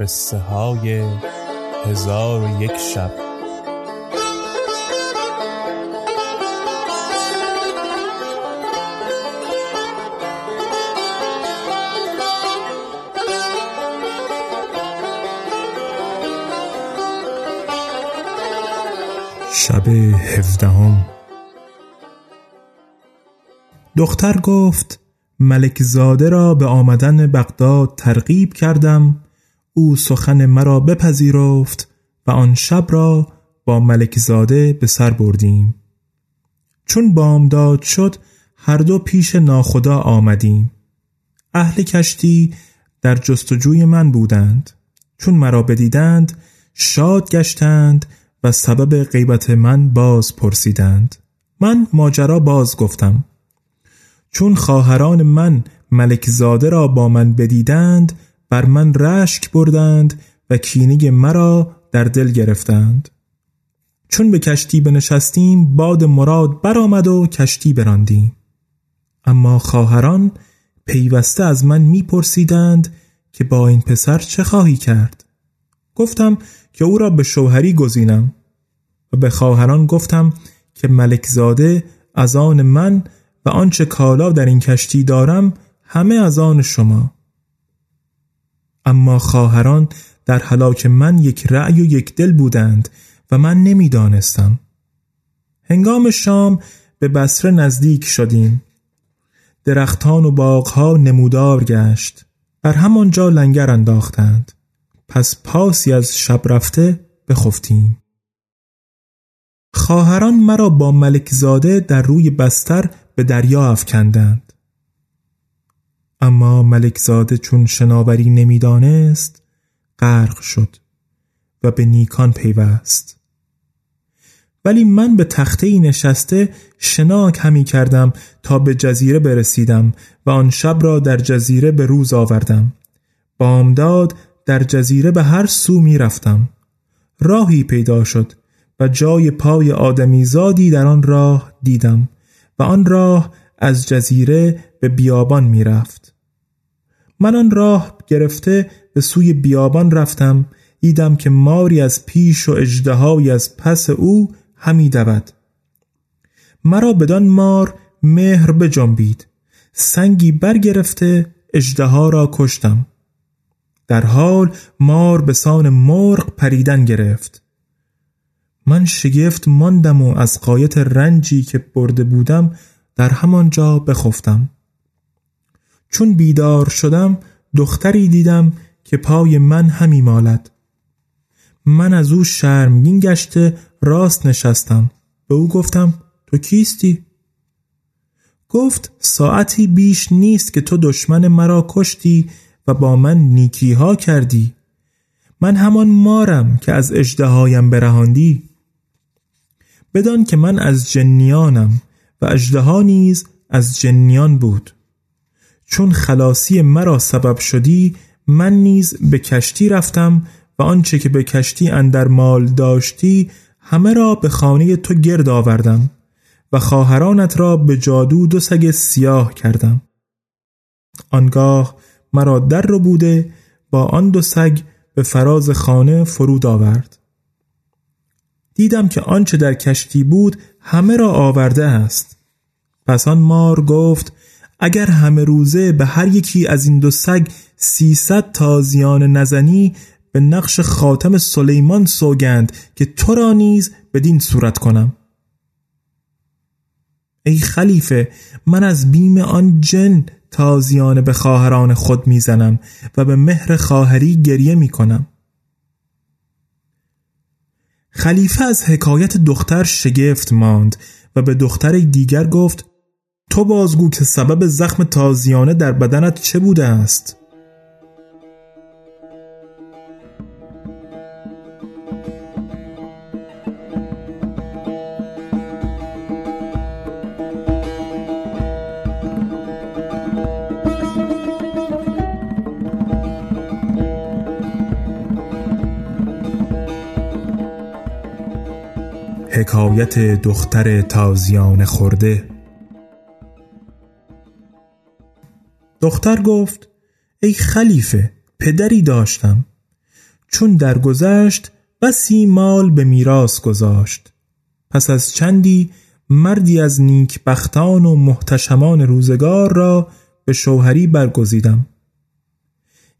قصه های هزار و یک شب. شب هفدهم. دختر گفت ملک زاده را به آمدن بغداد ترغیب کردم او سخن مرا بپذیرفت و آن شب را با ملک زاده به سر بردیم. چون بامداد شد هر دو پیش ناخدا آمدیم. اهل کشتی در جستجوی من بودند. چون مرا بدیدند شاد گشتند و سبب غیبت من باز پرسیدند. من ماجرا باز گفتم. چون خواهران من ملک زاده را با من بدیدند بر من رشک بردند و کینه مرا در دل گرفتند. چون به کشتی بنشستیم باد مراد برآمد و کشتی براندیم. اما خواهران پیوسته از من میپرسیدند که با این پسر چه خواهی کرد. گفتم که او را به شوهری گزینم. و به خواهران گفتم که ملک زاده از آن من و آنچه کالا در این کشتی دارم همه از آن شما. اما خواهران در حلاک من یک رأی و یک دل بودند و من نمی‌دانستم. هنگام شام به بسره نزدیک شدیم. درختان و باغها نمودار گشت. بر همانجا لنگر انداختند. پس پاسی از شب رفته بخفتیم. خواهران مرا با ملک زاده در روی بستر به دریا افکندند. اما ملک زاده چون شناوری نمی‌دانست غرق شد و به نیکان پیوست. ولی من به تخته ای نشسته شناک همی کردم تا به جزیره برسیدم و آن شب را در جزیره به روز آوردم. بامداد در جزیره به هر سو می رفتم. راهی پیدا شد و جای پای آدمیزادی در آن راه دیدم و آن راه از جزیره به بیابان می رفت. من آن راه گرفته به سوی بیابان رفتم دیدم که ماری از پیش و اجدهایی از پس او همی دود. مرا بدان مار مهر بجنبید. سنگی برگرفته اجدها را کشتم. در حال مار به سان مرغ پریدن گرفت. من شگفت ماندم و از قایت رنجی که برده بودم در همانجا بخفتم. چون بیدار شدم دختری دیدم که پای من همی مالد. من از او شرمگین گشته راست نشستم. به او گفتم تو کیستی؟ گفت ساعتی بیش نیست که تو دشمن مرا کشتی و با من نیکی ها کردی. من همان مارم که از اجدهایم برهاندی. بدان که من از جنیانم و اجدها نیز از جنیان بود. چون خلاصی مرا سبب شدی من نیز به کشتی رفتم و آنچه که به کشتی اندر مال داشتی همه را به خانه تو گرد آوردم و خواهرانت را به جادو دو سگ سیاه کردم. آنگاه مرا در رو بوده با آن دو سگ به فراز خانه فرود آورد. دیدم که آنچه در کشتی بود همه را آورده است. پس آن مار گفت اگر همه روزه به هر یکی از این دو سگ سیصد تازیان نزنی به نقش خاتم سلیمان سوگند که تو را نیز بدین صورت کنم. ای خلیفه من از بیم آن جن تازیانه به خواهران خود می‌زنم و به مهر خواهری گریه می‌کنم. خلیفه از حکایت دختر شگفت ماند و به دختر دیگر گفت تو بازگو که سبب زخم تازیانه در بدنت چه بوده است؟ حکایت دختر تازیان خورده دختر گفت ای خلیفه پدری داشتم. چون درگذشت بسی مال به میراث گذاشت. پس از چندی مردی از نیک بختان و محتشمان روزگار را به شوهری برگزیدم.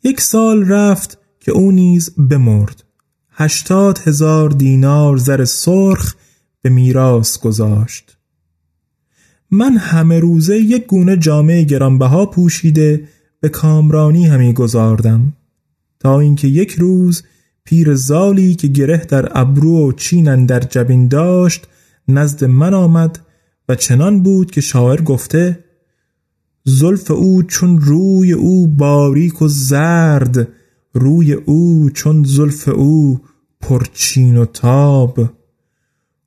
یک سال رفت که او نیز بمرد. هشتاد هزار دینار زر سرخ به میراث گذاشت. من همه روزه یک گونه جامعه گرانبها پوشیده به کامرانی همی گذاردم تا اینکه یک روز پیر زالی که گره در ابرو و چینن در جبین داشت نزد من آمد و چنان بود که شاعر گفته زلف او چون روی او باریک و زرد روی او چون زلف او پرچین و تاب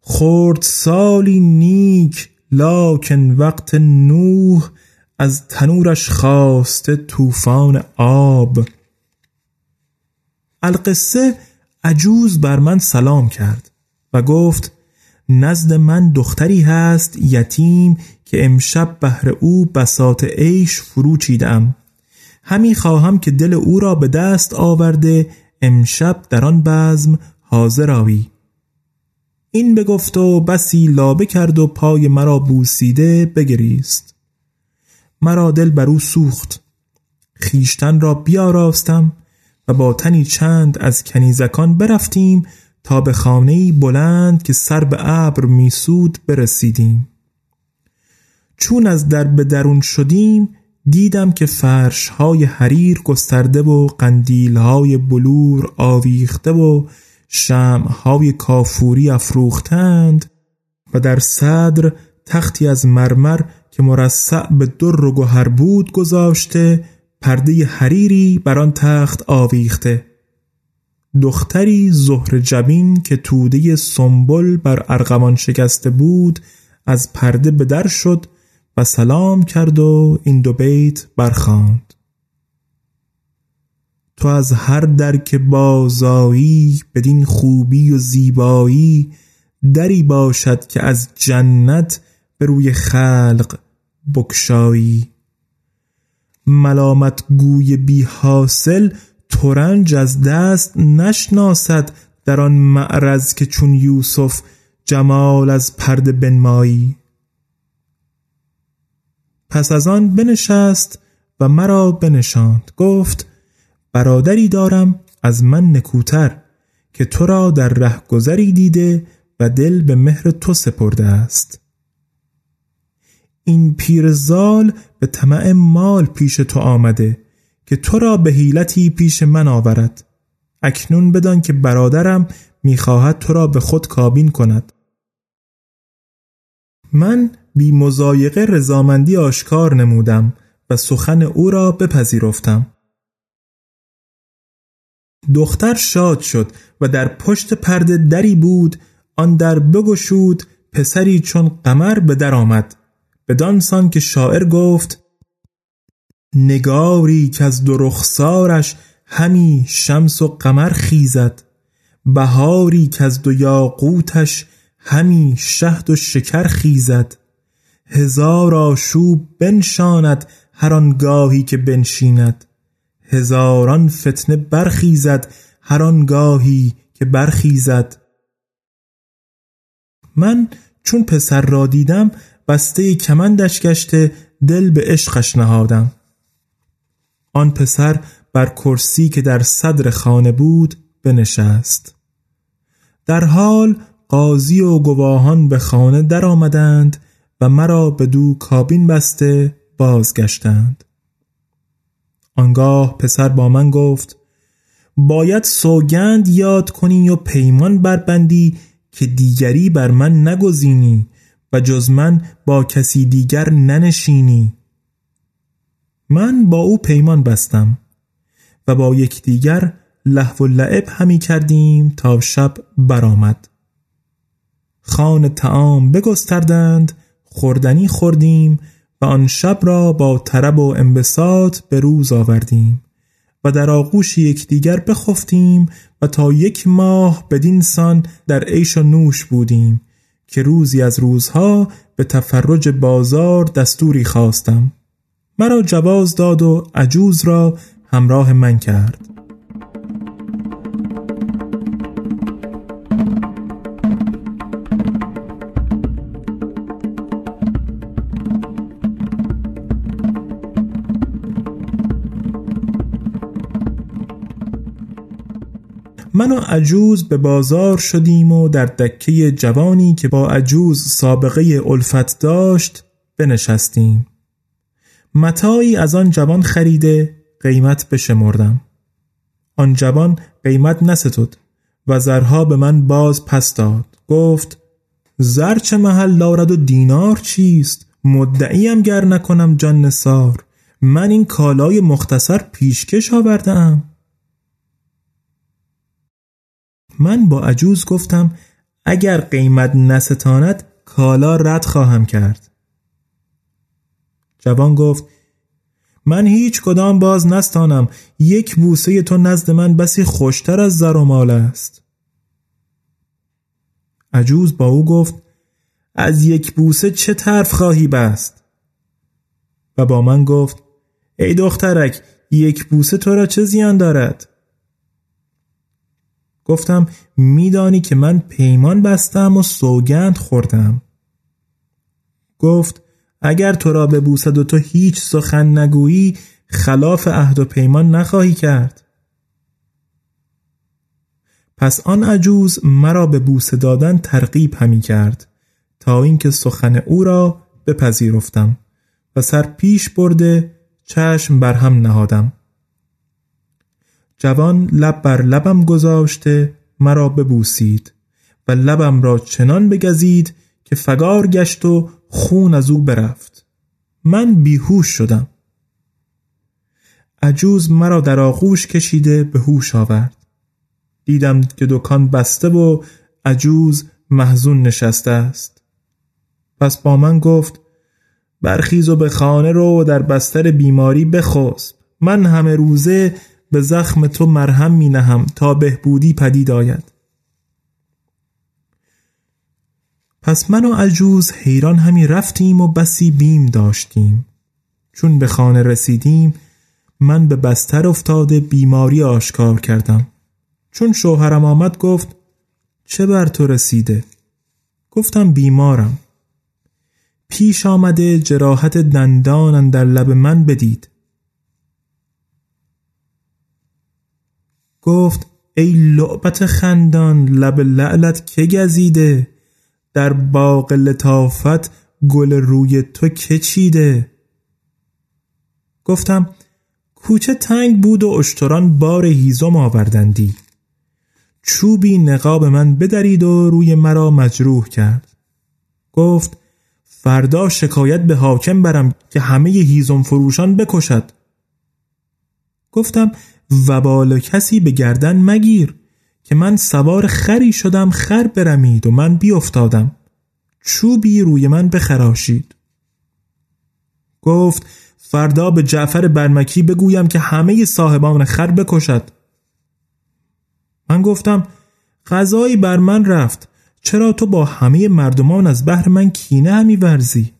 خورد سالی نیک لاکن وقت نوح از تنورش خواسته طوفان آب. القصه عجوز بر من سلام کرد و گفت نزد من دختری هست یتیم که امشب بهر او بساط عیش فرو چیدم همی خواهم که دل او را به دست آورده امشب در آن بزم حاضر آوی این بگفت و بسی لابه کرد و پای مرا بوسیده بگریست. مرا دل بر او سوخت. خیشتن را بیاراستم و با تنی چند از کنیزکان برفتیم تا به خانه بلند که سر به ابر میسود برسیدیم. چون از در به درون شدیم دیدم که فرش های حریر گسترده و قندیل های بلور آویخته و شمع های کافوری افروختند و در صدر تختی از مرمر که مرصع به در و گوهر بود گذاشته پرده حریری بر آن تخت آویخته. دختری زهر جبین که توده سنبل بر ارغوان شکسته بود از پرده به در شد و سلام کرد و این دو بیت برخاند. تو از هر در که بازایی بدین خوبی و زیبایی دری باشد که از جنت به روی خلق بکشایی ملامت گوی بی حاصل ترنج از دست نشناسد در آن معرض که چون یوسف جمال از پرده بنمایی. پس از آن بنشست و مرا بنشاند. گفت برادری دارم از من نکوتر که تو را در رهگذری دیده و دل به مهر تو سپرده است. این پیرزال به طمع مال پیش تو آمده که تو را به حیلتی پیش من آورد. اکنون بدان که برادرم می‌خواهد تو را به خود کابین کند. من بی مزایقه رضامندی آشکار نمودم و سخن او را بپذیرفتم. دختر شاد شد و در پشت پرده دری بود آن در بگشود پسری چون قمر به در آمد. بدانسان که شاعر گفت نگاری که از دو رخسارش همی شمس و قمر خیزد. بهاری که از دو یاقوتش همی شهد و شکر خیزد. هزار آشوب بنشاند هر آنگاهی که بنشیند. هزاران فتنه برخیزد هر آنگاهی که برخیزد. من چون پسر را دیدم بسته کمندش گشته دل به عشقش نهادم. آن پسر بر کرسی که در صدر خانه بود بنشست. در حال قاضی و گواهان به خانه در آمدند و مرا به دو کابین بسته بازگشتند. آنگاه پسر با من گفت باید سوگند یاد کنی و پیمان بربندی که دیگری بر من نگزینی و جز من با کسی دیگر ننشینی. من با او پیمان بستم و با یکدیگر لحو و لعب همی کردیم تا شب برآمد. خان تعام بگستردند خوردنی خوردیم و آن شب را با طرب و انبساط به روز آوردیم و در آغوش یکدیگر بخفتیم و تا یک ماه بدین سان در عیش و نوش بودیم که روزی از روزها به تفرج بازار دستوری خواستم. مرا جواز داد و عجوز را همراه من کرد. من و عجوز به بازار شدیم و در دکه جوانی که با عجوز سابقه الفت داشت بنشستیم. متایی از آن جوان خریده قیمت بشمردم. آن جوان قیمت نستد و زرها به من باز پس داد. گفت زر چه محل دارد و دینار چیست؟ مدعیم گر نکنم جان نسار من این کالای مختصر پیشکش آوردم. من با عجوز گفتم اگر قیمت نستاند کالا رد خواهم کرد. جوان گفت من هیچ کدام باز نستانم یک بوسه تو نزد من بسی خوشتر از زر و مال است. عجوز با او گفت از یک بوسه چه طرف خواهی بست؟ و با من گفت ای دخترک یک بوسه تو را چه زیان دارد؟ گفتم میدانی که من پیمان بستم و سوگند خوردم. گفت اگر تو را ببوسد و تو هیچ سخن نگویی خلاف عهد و پیمان نخواهی کرد. پس آن عجوز مرا به بوسه دادن ترغیب همی کرد. تا اینکه سخن او را بپذیرفتم و سر پیش برده چشم بر هم نهادم. جوان لب بر لبم گذاشته مرا ببوسید و لبم را چنان بگزید که فگار گشت و خون از او برفت. من بیهوش شدم. عجوز مرا در آغوش کشیده به هوش آورد. دیدم که دکان بسته و عجوز محزون نشسته است. پس با من گفت برخیز و به خانه رو در بستر بیماری بخسب. من همه روزه به زخم تو مرهم می نهم تا بهبودی پدید آید. پس من و عجوز حیران همی رفتیم و بسی بیم داشتیم. چون به خانه رسیدیم من به بستر افتاده بیماری آشکار کردم. چون شوهرم آمد گفت چه بر تو رسیده؟ گفتم بیمارم. پیش آمده جراحت دندان در لب من بدید. گفت ای لعبت خندان لب لعلت که گزیده؟ در باغ لطافت گل روی تو که گفتم کوچه تنگ بود و اشتران بار هیزم آوردندی. چوبی نقاب من بدرید و روی مرا مجروح کرد. گفت فردا شکایت به حاکم برم که همه هیزم فروشان بکشد. گفتم وبال کسی به گردن مگیر که من سوار خری شدم خر برمید و من بیافتادم. چوبی روی من بخراشید. گفت فردا به جعفر برمکی بگویم که همه صاحبان خر بکشد. من گفتم غذایی بر من رفت چرا تو با همه مردمان از بحر من کینه همی ورزی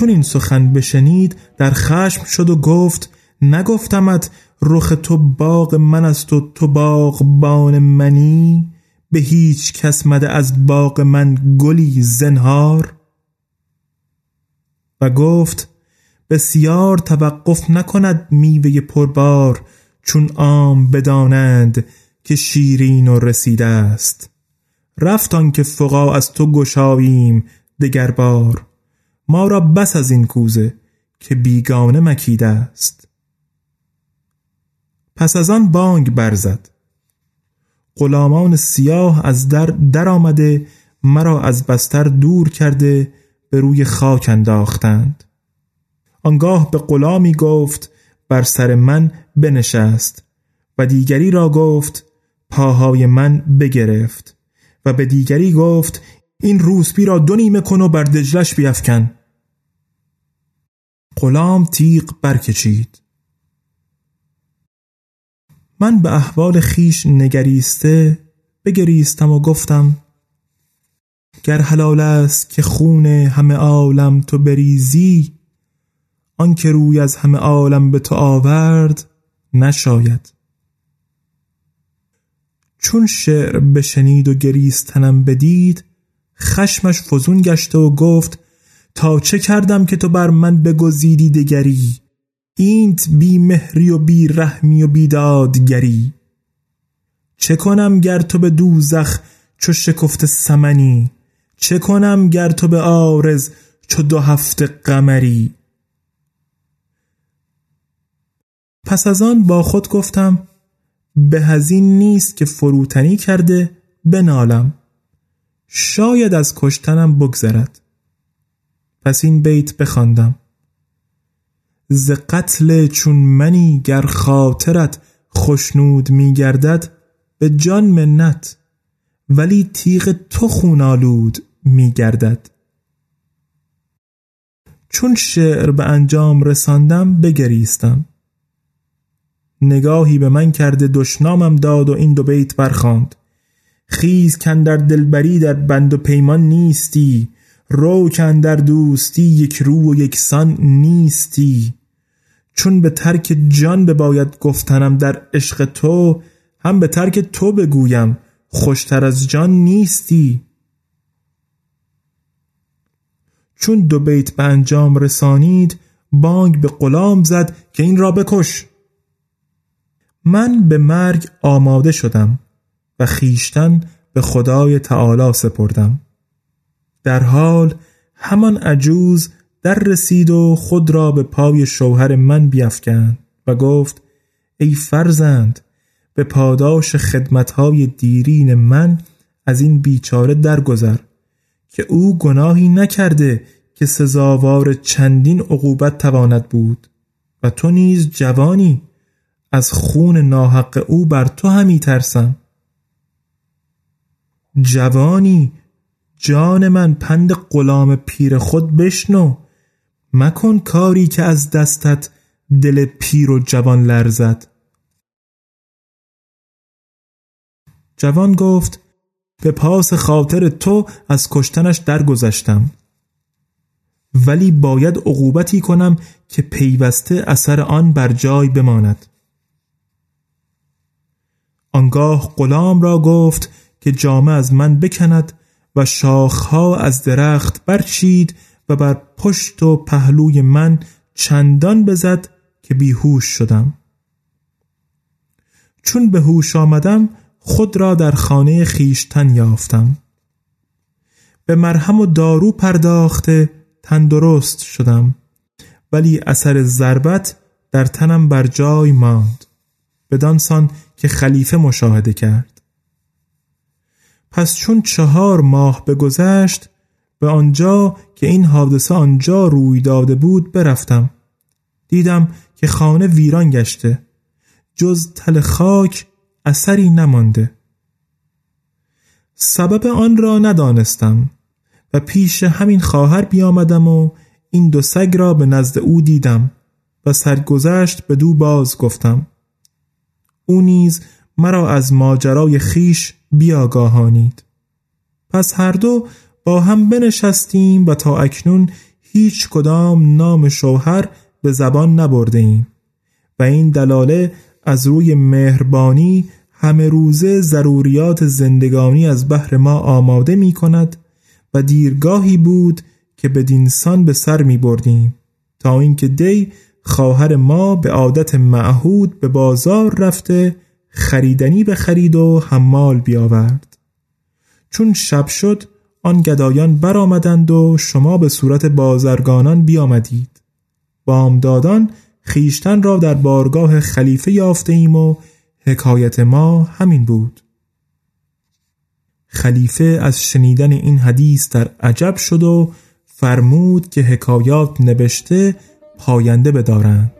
چون این سخن بشنید در خشم شد و گفت نگفتمت رخ تو باغ من است و تو باغبان منی؟ به هیچ کس مده از باغ من گلی زنهار؟ و گفت بسیار توقف نکند میوه پربار چون عام بدانند که شیرین و رسیده است. رفتان که فقا از تو گشاییم دگر بار ما را بس از این کوزه که بیگانه مکیده است. پس از آن بانگ برزد. غلامان سیاه از در در آمده مرا از بستر دور کرده به روی خاک انداختند. آنگاه به غلامی گفت بر سر من بنشست. و دیگری را گفت پاهای من بگرفت. و به دیگری گفت این روسپی را دو نیمه کن و بر دجلش بیفکن. غلام تیغ برکشید. من به احوال خیش نگریسته بگریستم و گفتم گر حلال است که خون همه عالم تو بریزی آنکه روی از همه عالم به تو آورد نشاید. چون شعر بشنید و گریستنم بدید خشمش فزون گشته و گفت تا چه کردم که تو بر من بگزیدی دگری؟ اینت بی مهری و بی رحمی و بی دادگری. چه کنم گر تو به دوزخ چو شکفت سمنی؟ چه کنم گر تو به آرز چو دو هفته قمری؟ پس از آن با خود گفتم به هزین نیست که فروتنی کرده بنالم. شاید از کشتنم بگذرد. پس این بیت بخواندم. ز قتل چون منی گر خاطرت خشنود میگردد به جان منت ولی تیغ تو خون آلود میگردد چون شعر به انجام رساندم بگریستم. نگاهی به من کرده دشنامم داد و این دو بیت برخاند خیز کن در دلبری در بند و پیمان نیستی رو کن در دوستی یک رو و یکسان نیستی. چون به ترک جان بباید گفتنم در عشق تو هم به ترک تو بگویم خوشتر از جان نیستی. چون دو بیت به انجام رسانید بانگ به غلام زد که این را بکش. من به مرگ آماده شدم و خیشتن به خدای تعالی سپردم. در حال همان عجوز در رسید و خود را به پای شوهر من بیافکند و گفت ای فرزند به پاداش خدمتهای دیرین من از این بیچاره درگذر که او گناهی نکرده که سزاوار چندین عقوبت تواند بود و تو نیز جوانی از خون ناحق او بر تو همی ترسم. جوانی جان من پند غلام پیر خود بشنو. مکن کاری که از دستت دل پیر و جوان لرزد. جوان گفت به پاس خاطر تو از کشتنش درگذشتم. ولی باید عقوبتی کنم که پیوسته اثر آن بر جای بماند. آنگاه غلام را گفت که جامه از من بکند و شاخها از درخت برچید و بر پشت و پهلوی من چندان بزد که بیهوش شدم. چون به هوش آمدم خود را در خانه خیشتن یافتم. به مرهم و دارو پرداخته تندرست شدم ولی اثر ضربت در تنم بر جای ماند بدانسان که خلیفه مشاهده کرد. پس چون چهار ماه بگذشت به آنجا که این حادثه آنجا روی داده بود برفتم. دیدم که خانه ویران گشته جز تل خاک اثری نمانده. سبب آن را ندانستم و پیش همین خواهر بیامدم و این دو سگ را به نزد او دیدم و سرگذشت به دو باز گفتم او نیز مرا از ماجرای خیش بیاگاهانید. پس هر دو با هم بنشستیم و تا اکنون هیچ کدام نام شوهر به زبان نبرده ایم. و این دلاله از روی مهربانی همه روزه ضروریات زندگانی از بحر ما آماده می کند و دیرگاهی بود که به دینسان به سر می بردیم. تا اینکه دی خواهر ما به عادت معهود به بازار رفته خریدنی بخرید و حمال بیاورد. چون شب شد آن گدایان برآمدند و شما به صورت بازرگانان بیامدید. بامدادان خیشتن را در بارگاه خلیفه یافته ایم و حکایت ما همین بود. خلیفه از شنیدن این حدیث در عجب شد و فرمود که حکایات نبشته پاینده بدارند.